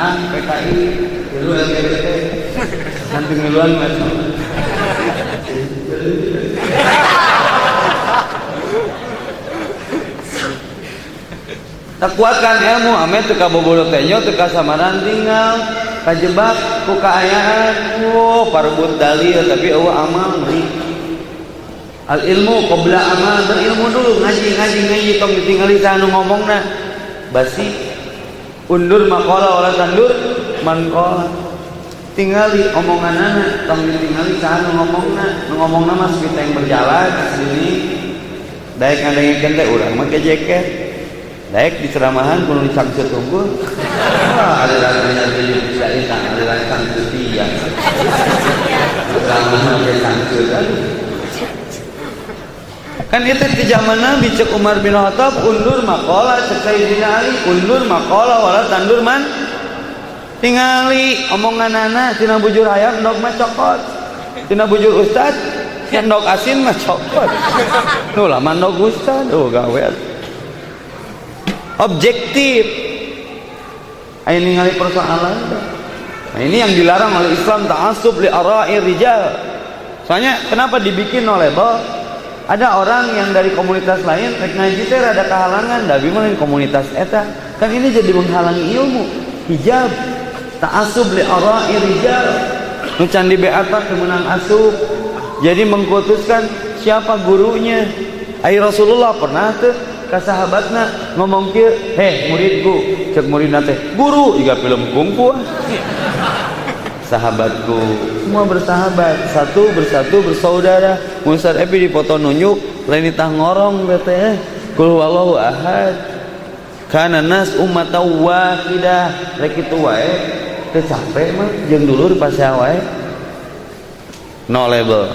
A PKI dulu LGBT nanti ngeluan masuk tak kuatkan ilmu ame teka bobolo tenyo teka samaran tinggal kajebak ku kaayaan wow parbut dalil tapi Allah amal nih al ilmu qabla amal berilmu dulu ngaji ngaji ngaji tong ditinggali sanu ngomongna basi undur makola wala tandur mankola tinggali omongan anak tong ditinggali sanu ngomongna ngomongna mas kita yang berjalan sini daek ngadengin teh urang mah kejeket Daek di ceramahan kuno dicangcut unggul. Wah, ada rasanya jadi bisa ada lagi cangcut dia. Ceramahan ke cangcut Kan itu di zaman Nabi cek Umar bin Khattab undur makola cek Sayyidina Ali undur makola wala tandur man. Tingali omongan anak tina bujur ayam ndok mah cokot. Tina bujur ustad yang ndok asin mah cokot. Nuh lah mandok ustad oh gawe objektif. Ini ningali persoalan. Nah ini yang dilarang oleh Islam ta'asub li ara'i rijal. Soalnya kenapa dibikin oleh label ada orang yang dari komunitas lain rek ngaji teh rada kehalangan da bingung komunitas eta. Kan ini jadi menghalangi ilmu. Hijab. Ta'asub li ara'i rijal. Nu can di beat menang asub jadi mengkutuskan siapa gurunya. Ai Rasulullah pernah tuh ke sahabatna ngomong kieu heh muridku. Cek murid nate guru jika film kungfu sahabatku. Semua bersahabat. Satu bersatu bersaudara. Musar Epi dipoto nunjuk lain tah ngorong bete kul wallahu ahad. Kana nas ummata wahidah rek kitu wae teu capek mah jeung dulur pas wae. No label.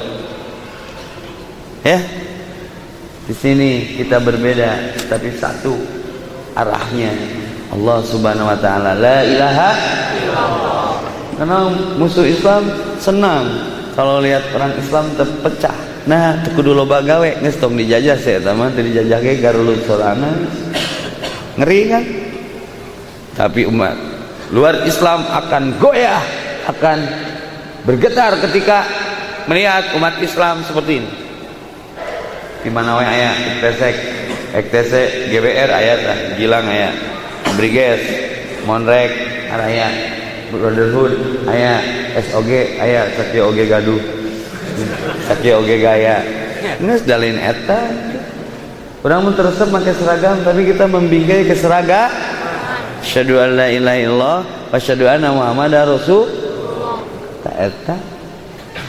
Ya? Di sini kita berbeda tapi satu arahnya. Allah Subhanahu wa taala. La ilaha. Karena musuh Islam senang kalau lihat orang Islam terpecah. Nah, kudu loba gawe geus tong dijajah saya teman teu dijajah ge garulut sorana. Ngeri kan? Tapi umat luar Islam akan goyah, akan bergetar ketika melihat umat Islam seperti ini di mana wae aya Iktesek EKTC GBR aya Gilang aya Briges Monrek aya Brotherhood aya SOG aya Satya OG Gaduh. Satya OG Gaya. Geus dalin eta. Orang mau teresep pakai seragam tapi kita membingkai ke seragam. Asyhadu an la ilaha illallah wa asyhadu anna Muhammadar rasul ta eta.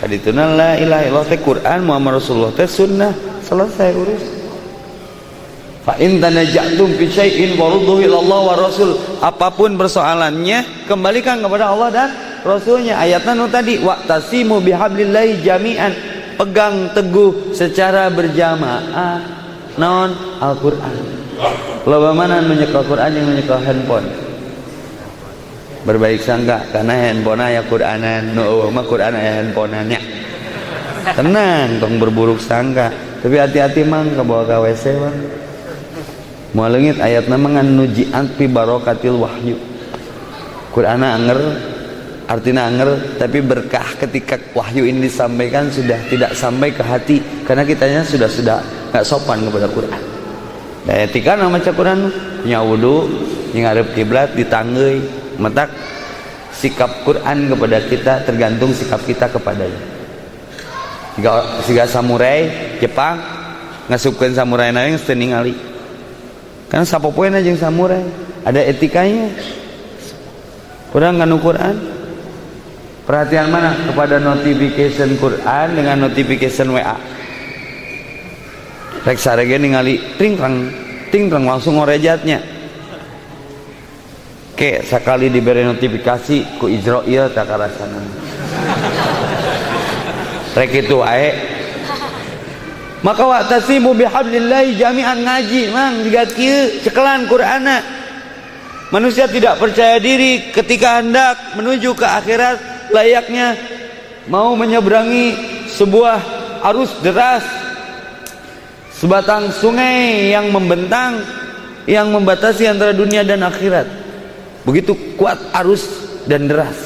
Kadituna la ilaha illallah teh Quran Muhammad Rasulullah teh sunnah. Selesai urus fa in tanaja'tum fi syai'in warudduhu ila Allah wa Rasul. Apa pun persoalannya kembalikan kepada Allah dan Rasulnya. Ayatnya nu tadi waqtasimu bihablillahi jami'an. Pegang teguh secara berjamaah. Non Al-Qur'an. Loba mana menyekel Quran yang menyekel handphone? Berbaik sangka karena handphone ya Quranan. Nu no, mah Quran aya handphonenya. Tenang tong berburuk sangka. Tapi hati-hati mang ke bawah ke WC mau lengit ayat nama ngan nuji anti barokatil wahyu. Quran anger artinya anger tapi berkah ketika wahyu ini disampaikan sudah tidak sampai ke hati. Karena kitanya sudah sudah nggak sopan kepada Quran. Dan etika nama Quran punya wudhu ngarep kiblat ditanggui metak sikap Quran kepada kita tergantung sikap kita kepadanya. Jika siga samurai Jepang ngasupkan samurai naing teu ningali kan sapopoeuna jeung samurai ada etikanya. Kurang nganu Quran? Perhatian mana kepada notification Quran dengan notification WA rek sarege ningali ting rang ting rang langsung ngorejatnya ke sekali diberi notifikasi ku Israel tak karasana rek itu ae maka waqtasimu bihablillahi jami'an ngaji. Mang digat kieu cekelan Qur'ana. Manusia tidak percaya diri ketika hendak menuju ke akhirat layaknya mau menyeberangi sebuah arus deras sebatang sungai yang membentang yang membatasi antara dunia dan akhirat. Begitu kuat arus dan deras.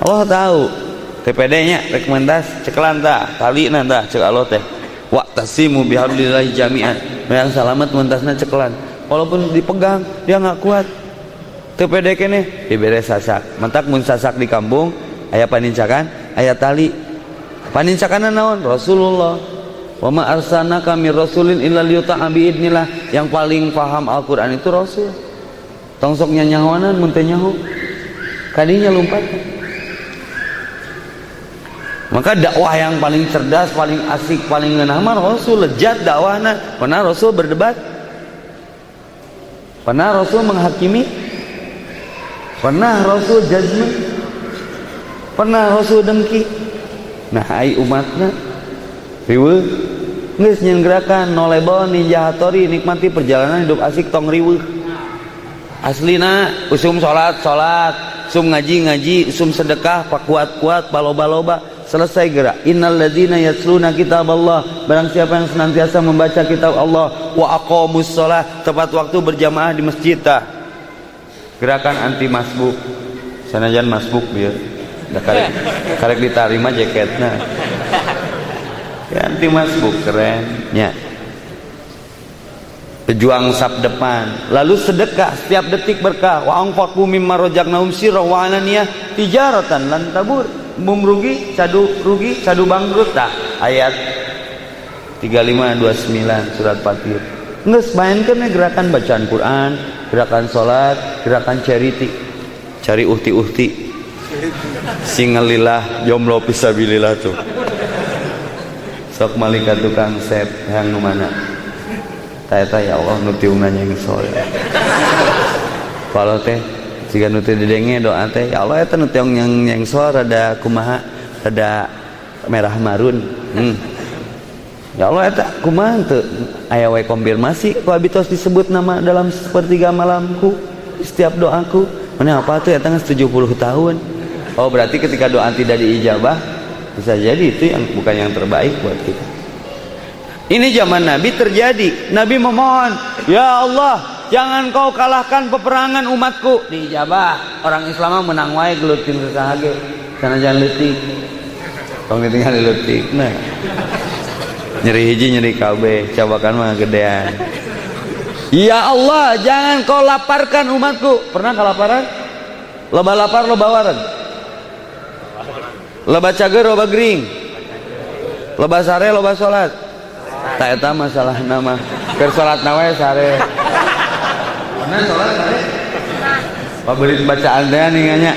Allah tahu TPD nya rekomendasi cekelan tak tali nanda cek Allah teh. Wa tasimu bihablillahi jami'an. Yang selamat mentasna cekelan walaupun dipegang dia nggak kuat. TPD kene diberi sasak. Mentak mun sasak di kampung ayah panincakan ayah tali. Panincakan naon? Rasulullah. Wa ma arsalnaka mir rasulin illa liyuta'a yang paling paham Al-Qur'an itu Rasul. Tongsoknya nyawanan mun teh nyaho kadinya lompat maka dakwah yang paling cerdas, paling asik, paling ngenah Rasul lejat dakwahnya. Pernah Rasul berdebat? Pernah Rasul menghakimi? Pernah Rasul judgment? Pernah Rasul dengki? Nah, ai umatnya riweuh geus gerakan nolebel ninja hatori nikmati perjalanan hidup asik tong riweuh. Aslina usum salat salat, sum ngaji ngaji, sum sedekah pak kuat kuat baloba loba selesai gerak. Innal ladzina yatluna kitab Allah barang siapa yang senantiasa membaca kitab Allah wa aqamus shalah tepat waktu berjamaah di masjid tah gerakan anti masbuk. Sanajan masbuk biar da karek karek diterima jaketnya. Ya anti masbuk keren. Ya. Pejuang sab depan. Lalu sedekah setiap detik berkah. Wa anfaqu mimma rajaknahum sirra wa alaniyah tijaratan lan tabur bum rugi cadu rugi cadu bangkrut tak ayat 3529 surat Fatir. Nges mainkan gerakan bacaan Quran gerakan sholat gerakan charity. Cari uhti-uhti. Singalillah jomblo pisabilillah tuh. Sok malaikat tukang sep yang mana? Taya ya Allah nutiung nanya yang soleh kalau teh jika nuti didenge doa teh ya Allah eta nuti yang yang suara rada kumaha rada merah marun. Hmm. ya Allah eta kumaha teu aya wae konfirmasi ku abi tos disebut nama dalam sepertiga malamku setiap doaku. Mana apa tuh eta 70 tahun. Oh berarti ketika doa tidak diijabah bisa jadi itu yang bukan yang terbaik buat kita. Ini zaman Nabi terjadi. Nabi memohon ya Allah jangan kau kalahkan peperangan umatku. Dijabah orang Islam menang wae gelutin kesahage karena jangan letik tong ditinggal letik nah. Nyeri hiji nyeri KB. Cobakan mah gedean. Ya Allah jangan kau laparkan umatku. Pernah kelaparan loba lapar loba waran? Loba cager loba gering? Loba sare loba salat tak eta masalah nama. Keur salat nawe sare Nah, sholat tadi. Pabeli bacaan deh ninganya.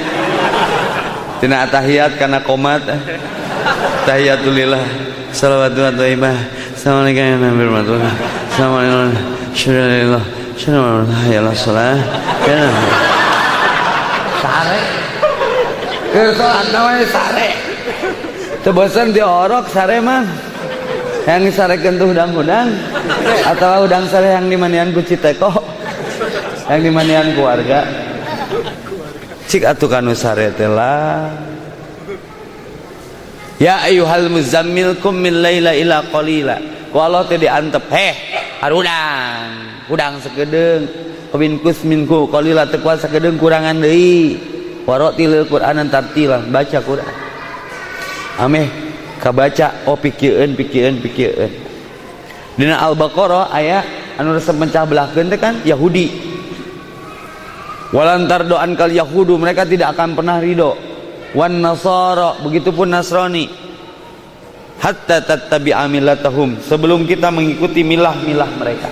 Tina tahiyat karena komat. Tahiyatulillah. Salawatu wa thayyibah. Assalamualaikum warahmatullahi wabarakatuh. Assalamualaikum. Syukurillah. Syukurillah. Ya Allah sholat. Ya Sare. Ke sholat namanya sare. Tebosan diorok sare mah. Yang sare kentuh udang-udang atau udang sare yang dimanian ku citeko yang dimanian keluarga. Cik atuh kanu saretela ya ayuhal muzammil kum min laila ila qalila. Ku Allah teh diantep heh harudang udang sekedeng. Min kusminku qalila teu kuasa sakedeng kurangan deui. Warotilil qur'anan tartila baca Quran. Ameh kabaca oh pikieun pikieun pikieun dina al-baqarah aya anu resep mencah belahkeun kan? Yahudi walantar doan kal yahudu mereka tidak akan pernah ridho. Wan nasara begitupun nasrani. Hatta tattabi'a millatahum sebelum kita mengikuti milah-milah mereka.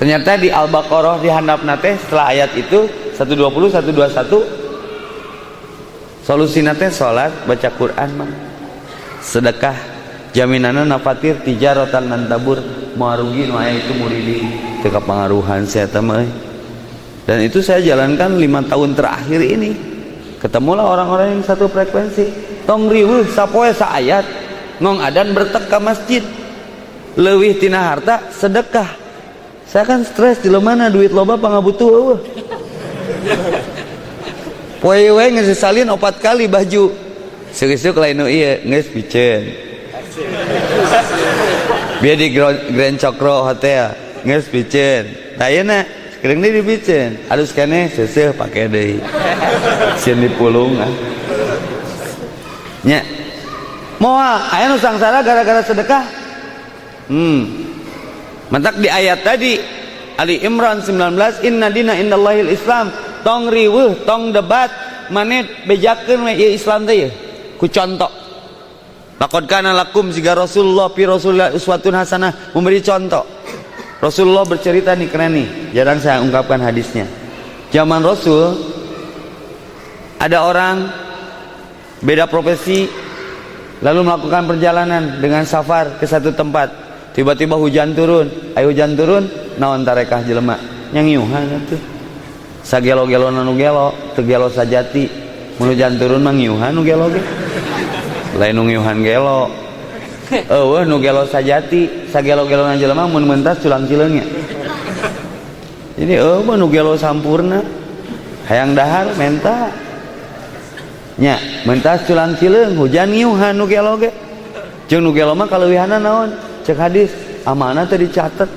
Ternyata di Al-Baqarah di handap nate setelah ayat itu 120 121 solusi nate salat baca Quran mah sedekah jaminanna nafatir tijaratan nan tabur rugi nu itu muridi. Teu kapangaruhan saya mah dan itu saya jalankan lima tahun terakhir ini. Ketemulah orang-orang yang satu frekuensi. Tong riwuh sapoe saayat. Ngong adan bertek ke masjid. Lewih tina harta sedekah. Saya kan stres di mana duit loba pangabutuh poe we geus salin opat kali baju. Seusuk lain nu ieu geus piceun biar di Grand Cokro Hotel nges picen. Tayana kering di picen harus kene seseh pakai deh sien dipulung ah. Nya moal aya nu sangsara gara-gara sedekah. Hmm. Mantak di ayat tadi. Ali Imran 19 inna dina indallahil islam. Tong riweuh tong debat. Manet bejakeun we Islam teh ku contoh. Laqad kana lakum Rasulullah pi Rasulullah uswatun hasanah. Memberi contoh. Rasulullah bercerita nih keren nih, jarang saya ungkapkan hadisnya. Zaman Rasul ada orang beda profesi lalu melakukan perjalanan dengan safar ke satu tempat. Tiba-tiba hujan turun, ayo hujan turun, naon tarekah jelema? Nyang atuh. Sagelo-gelo nanu gelo, tegelo sajati, mun hujan turun mah ngiuhan nu gelo ge. Lain nungyuhan gelo. Eueuh nu gelo sajati sagelo-gelo na jelema mun mentas culang cileungnya jadi eueuh nu gelo sampurna. Hayang dahar menta. Nya mentas culang cileung hujan ngiuhan nu gelo ge. Jeung nu gelo mah kaleuwihana naon? Cek hadis amanah teh dicatet.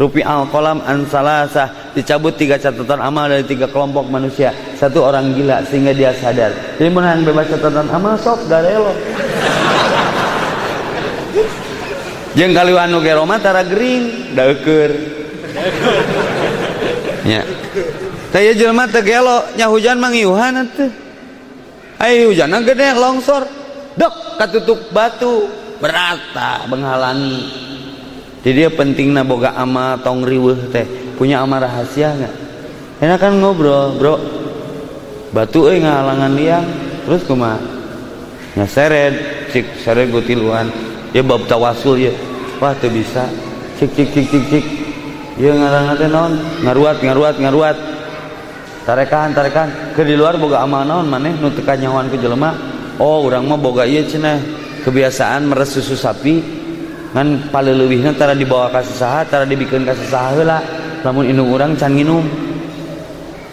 Rupi al kolam an salasah dicabut tiga catatan amal dari tiga kelompok manusia. Satu orang gila sehingga dia sadar. Jadi menang bebas catatan amal sok garelo jeng kali anu geroma tara gering daeker ya. Saya jelma teh gelo nya hujan mangiuhan teh ayo hujan gede longsor. Dok katutup batu. Berata menghalangi jadi dia pentingnya boga ama tong riweh teh. Punya ama rahasia nggak? Enak kan ngobrol bro. Batu eh ngalangan liang terus kuma nya seret cik seret gutiluan ya bab tawasul ya. Wah tuh bisa. Cik cik cik cik cik. Ya ngarana teh naon ngaruat ngaruat ngaruat. Tarekan tarekan. Ke di luar boga amal naon maneh. Nu teu kanyahoan ku jelema. Oh urang mah boga ieu cenah. Kebiasaan meres susu sapi. Ngan paleleuwihna tara dibawa ka saha tara dibikeun ka saha heula. Lamun indung urang can nginum.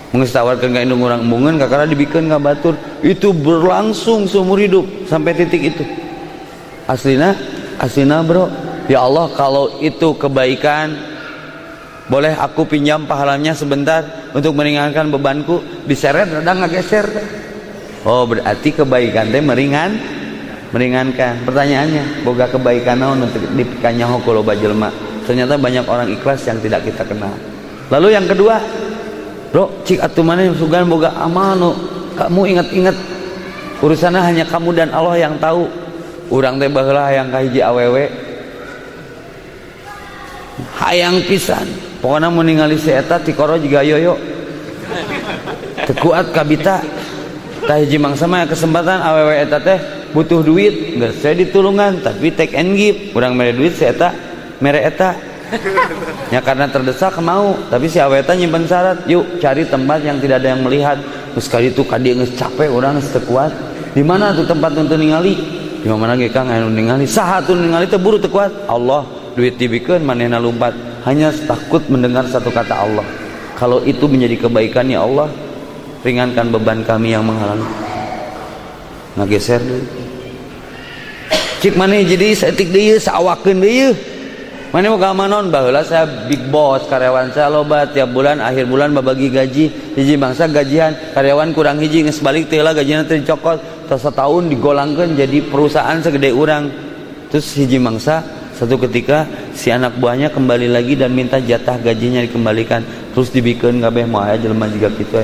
Mengis tawarkan ke indung orang bungan, kakara dibikin ka batur. Itu berlangsung seumur hidup sampai titik itu. Aslina aslina bro. Ya Allah kalau itu kebaikan boleh aku pinjam pahalanya sebentar untuk meringankan bebanku? Diseret rada ngageser oh berarti kebaikan teh meringan meringankan. Pertanyaannya boga kebaikan naon untuk dipikannya loba jelma ternyata banyak orang ikhlas yang tidak kita kenal. Lalu yang kedua bro cik atuh mana sugan boga amal nu kamu ingat-ingat urusannya hanya kamu dan Allah yang tahu urang teh baheula yang kahiji awewe hayang pisan. Pokoknya mau ningali si eta juga yoyo. Tekuat kabita tah hiji mangsa mah kesempatan awewe eta teh butuh duit. Nggak saya ditulungan tapi take and give. Kurang mere duit saya tak mere eta. Ya karena terdesak mau tapi si aweta nyimpen syarat. Yuk cari tempat yang tidak ada yang melihat. Terus kali itu kadi nges capek orang nges di mana tuh tempat untuk ningali di mana lagi kang anu ningali sahat tuh ningali terburu kuat? Allah duit dibikin manehna lumpat hanya takut mendengar satu kata Allah. Kalau itu menjadi kebaikan ya Allah ringankan beban kami yang menghalangi. Ngageser deh. Cik mana jadi setik dia sawakin dia mana mau kamanon bahwa saya big boss karyawan saya loba. Tiap bulan akhir bulan babagi gaji. Hiji bangsa gajian karyawan kurang hiji. Nges balik lah gajian nanti dicokot. Setahun digolangkan jadi perusahaan segede orang terus hiji bangsa satu ketika si anak buahnya kembali lagi dan minta jatah gajinya dikembalikan. Terus dibikin kabeh mau aja jelema juga gitu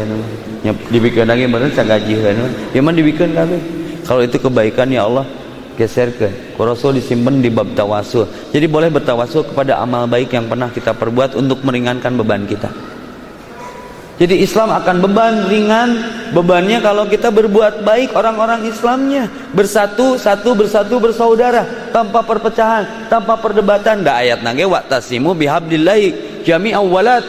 ya dibikin lagi bener saya gaji kan ya man dibikin kabeh. Kalau itu kebaikan ya Allah geserkan. Rasul disimpan di bab tawasul jadi boleh bertawasul kepada amal baik yang pernah kita perbuat untuk meringankan beban kita. Jadi Islam akan beban ringan. Bebannya kalau kita berbuat baik orang-orang Islamnya. Bersatu satu bersatu bersaudara. Tanpa perpecahan tanpa perdebatan. Da ayat nage tasimu bihabdillahi jami'an wala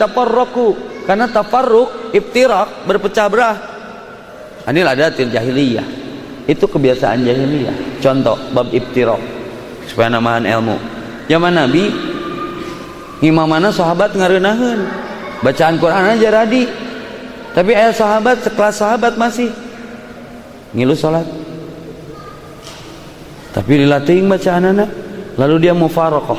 karena tafarruq iftirak berpecah belah. Ini ada jahiliyah itu kebiasaan jahiliyah. Contoh bab ibtirok. Supaya namahan ilmu. Zaman nabi mana sahabat ngarenahan bacaan Quran aja radi. Tapi ayat sahabat sekelas sahabat masih. Ngilu sholat. Tapi dilatih bacaan anak. Lalu dia mufarokoh.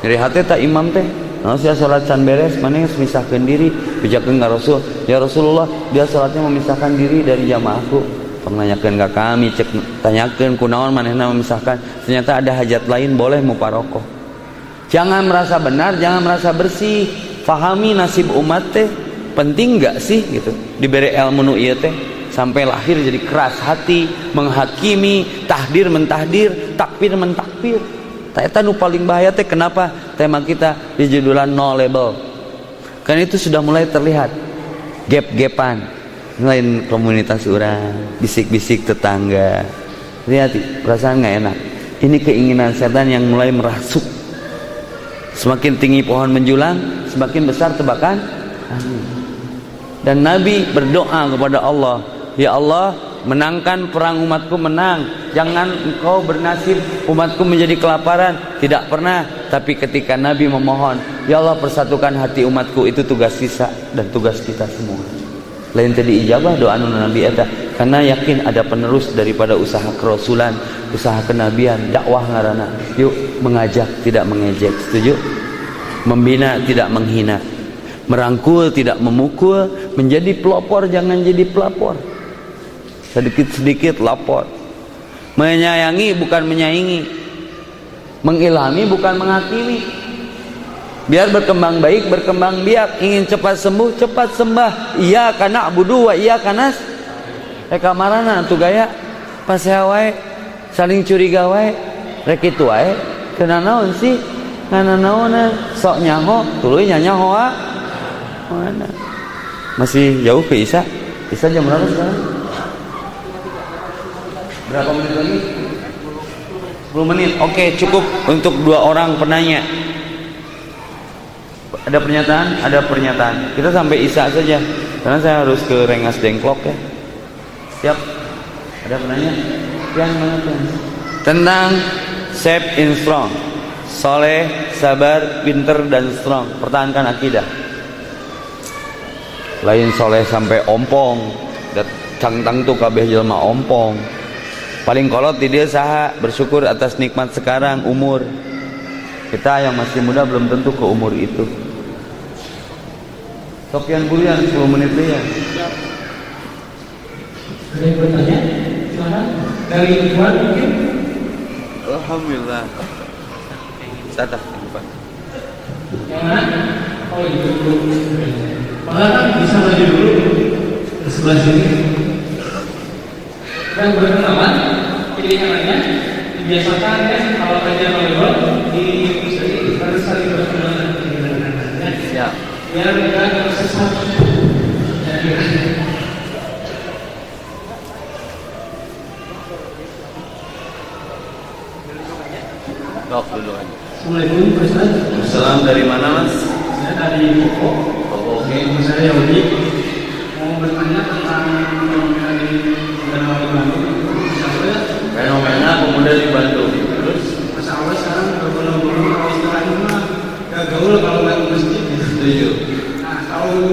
Dari hati tak imam teh. Nah, saya sholat can beres, mana yang memisahkan diri, bijakan nggak Rasul. Ya Rasulullah, dia sholatnya memisahkan diri dari jamaahku. Penganyakan ke kami, cek tanyakan kunaon mana yang memisahkan. Ternyata ada hajat lain, boleh muparokoh. Jangan merasa benar, jangan merasa bersih. Fahami nasib umat teh, penting nggak sih gitu. Diberi ilmu nu iya teh sampai lahir jadi keras hati, menghakimi, tahdir mentahdir, takfir mentakfir. Eta nu paling bahaya teh kenapa tema kita di judulan no label. Kan itu sudah mulai terlihat gap-gapan lain komunitas orang, bisik-bisik tetangga. Lihat perasaan nggak enak. Ini keinginan setan yang mulai merasuk. Semakin tinggi pohon menjulang, semakin besar tebakan. Dan Nabi berdoa kepada Allah, Ya Allah, menangkan perang umatku menang jangan engkau bernasib umatku menjadi kelaparan tidak pernah tapi ketika Nabi memohon ya Allah persatukan hati umatku itu tugas sisa dan tugas kita semua lain tadi ijabah doa Nabi eta karena yakin ada penerus daripada usaha kerasulan usaha kenabian dakwah ngarana. Yuk mengajak tidak mengejek setuju? Membina tidak menghina. Merangkul tidak memukul menjadi pelopor jangan jadi pelapor. Sedikit-sedikit lapor. Menyayangi bukan menyaingi. Mengilhami bukan menghakimi biar berkembang baik berkembang biak. Ingin cepat sembuh cepat sembah. Iya karena budu wa iya karena eh kamarana tuh gaya. Pas wae saling curiga wae. Rek itu wae. Kena naon sih? Ngana naon sok nyaho tuluy nyanyaho mana? Masih jauh ke Isa? Isa jam berapa sekarang? Berapa menit lagi? 10 menit. Oke, cukup untuk dua orang penanya. Ada pernyataan? Ada pernyataan. Kita sampai Isa saja. Karena saya harus ke Rengas Dengklok ya. Siap? Ada penanya? Yang mana? Tentang safe in strong. Soleh, sabar, pinter dan strong. Pertahankan akidah. Lain soleh sampai ompong. Cangtang tuh kabeh jelma ompong paling kolot di dia saha bersyukur atas nikmat sekarang umur kita yang masih muda belum tentu ke umur itu Sofian Bulian 10 menit ya ada yang bertanya? Silakan. Dari Tuhan mungkin. Alhamdulillah. Satah yang mana? Oh itu Maka kan bisa maju dulu. Ke sebelah sini. Dan berkenalan pilihannya dibiasakan kan kalau kajian volleyball di industri harus saling berkenalan ya biar kita tersesat Dok dulu aja. Assalamualaikum Ustaz. Salam dari mana mas? Saya dari. Oh, Oke. Saya. Mau bertanya tentang fenomena di Bandung. Fenomena pemuda di Bandung. Terus awal sekarang berbondong-bondong kalau istilahnya mah gak gaul kalau nggak. Setuju. Nah kalau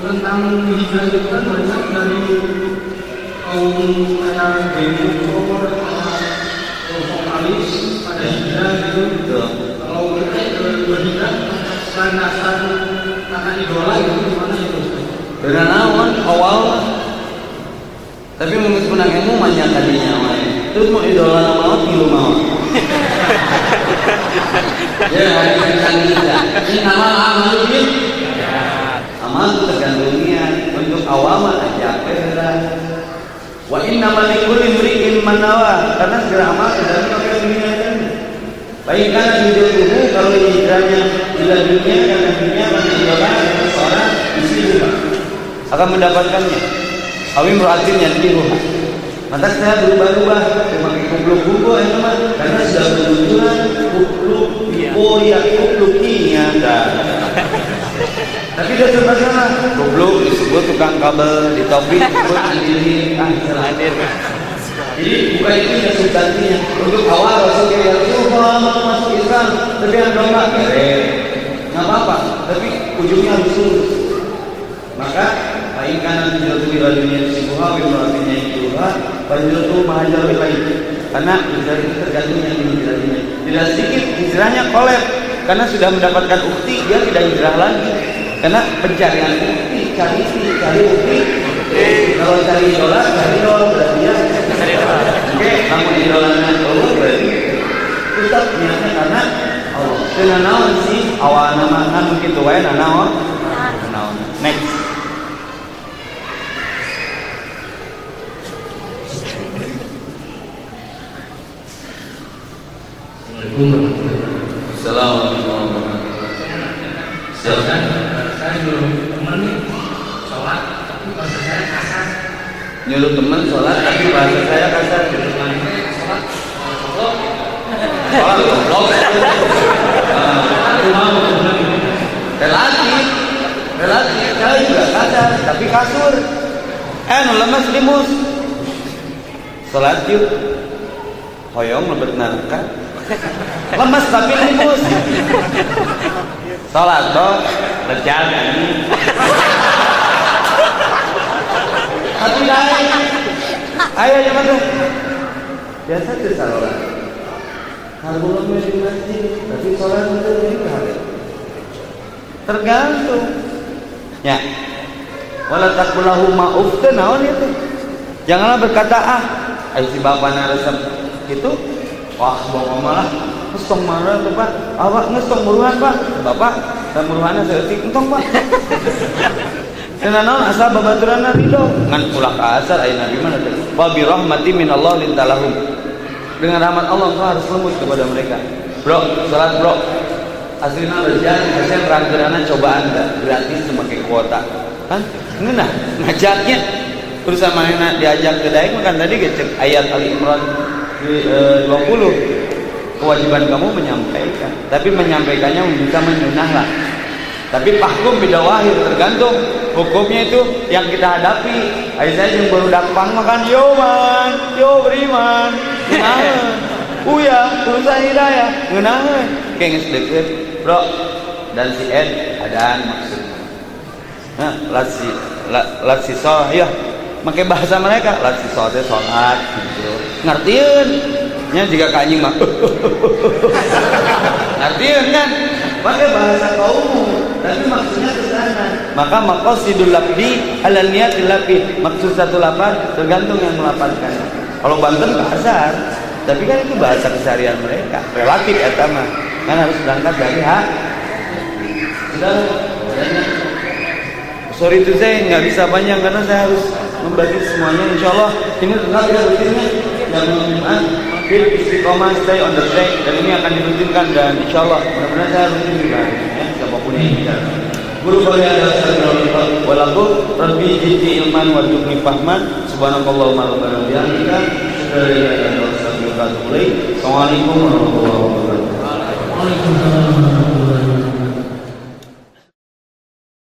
tentang hijrah itu kan banyak dari kaum kayak demokrat, atau vokalis pada hijrah gitu. Betul. Kalau kita berhijrah selain dasar karena idola gitu gimana itu? Dengan naon awal tapi mengurus menang ilmu banyak tadinya. Terus mau idola nama mau tilu mau. ya ini kita. Ini nama amal ini. Amal itu tergantung niat. Untuk awal mah aja apa Wa inna malikul imri'in manawa karena segala amal pakai dunia kan. Baik karena hidup dulu kalau hijrahnya bila dunia karena dunia karena idola dengan seorang juga akan mendapatkannya. Awim roatin yang diruha. Maka saya berubah-ubah memakai kubluk kubluk itu mah karena sudah bermunculan kubluk oh ya kubluk nyata. Tapi dia serba salah. Kubluk disebut tukang kabel, di topi disebut andirin, ah salah hadir. Jadi bukan itu yang substansinya. Untuk awal Rasul Rasulullah mau masuk Islam, tapi yang domba keren. Nggak apa-apa, tapi ujungnya harus lurus. Maka Baik kanan hijratu ila dunia sibuha wa imra'atinya ituha wa hijratu mahajar lain. Karena hijrah itu tergantung yang dihijrahinya. Tidak sedikit hijrahnya kolab karena sudah mendapatkan ukti dia tidak hijrah lagi. Karena pencarian ukti cari ukti cari ukti. Kalau cari idola cari idola berarti ya oke kamu idolanya Allah berarti tetap niatnya karena Allah. Dengan naon sih? Awal nama kan begitu wae nah naon wabarakatuh. Silakan. Saya temen nih sholat, tapi bahasa saya kasar. Nyuruh teman sholat tapi bahasa saya kasar. Sholat, Relatif, relatif. Juga kasar tapi kasur. Eh, lemes limus. Sholat yuk. Hoyong lebet. Lemes tapi limus. Sholat dong, lejar ini. Tapi naik. Ayo ya mas. Biasa tuh sholat. Kalau belum di masjid, tapi sholat itu hari. Tergantung. Ya. Wala takulahu ma'uf teh naon itu. Janganlah berkata ah, ai si bapana resep itu wah bapak malah geus tong marah tuh Pak. Awak geus tong muruhan Pak. Bapak dan muruhanna saeutik entong Pak. Karena naon asal babaturanna ridho ngan ulah ka asar aya nabi mana teh. Wa bi rahmati min Allah lintalahum. Dengan rahmat Allah engkau harus lembut kepada mereka. Bro, salat bro. Aslinya rezeki saya rangkaian cobaan enggak gratis memakai kuota. Kan? Ngeunah ngajaknya terus sama mana diajak ke daik makan tadi gecek ayat Ali Imran 20 kewajiban kamu menyampaikan. Tapi menyampaikannya bisa menyunah lah. Tapi pahkum beda wahir tergantung hukumnya itu yang kita hadapi. Saya yang baru dakpang makan yo man. Yo beriman uya urusan hidayah ngenaheun kayak geus deket bro dan si Ed adaan maksudnya. Nah lasi la, lasi so ya pakai bahasa mereka. Lasi so teh sholat gitu ngertiin. Nya jika kanjing mah. Ngertiin kan? Pakai bahasa kaum tapi maksudnya ke sana. Maka maqasidul labdi ala niyatil labdi maksud satu lapan tergantung yang melapatkan kalau Banten kasar tapi kan itu bahasa keseharian mereka. Relatif eta mah kan harus berangkat dari hak sudah. Sorry itu saya nggak bisa panjang karena saya harus membagi semuanya insya Allah. Ini tetap ya rutinnya. Dan Jumat fit istiqomah stay on the track. Dan ini akan dirutinkan dan insya Allah mudah-mudahan saya rutin juga. Ya siapa pun yang bicara Guru kalian adalah saudara walakum Rabbi jiti ilman wa tukni fahman subhanakallahumma rabbana bihamdika Assalamualaikum warahmatullahi wabarakatuh. Waalaikumsalam.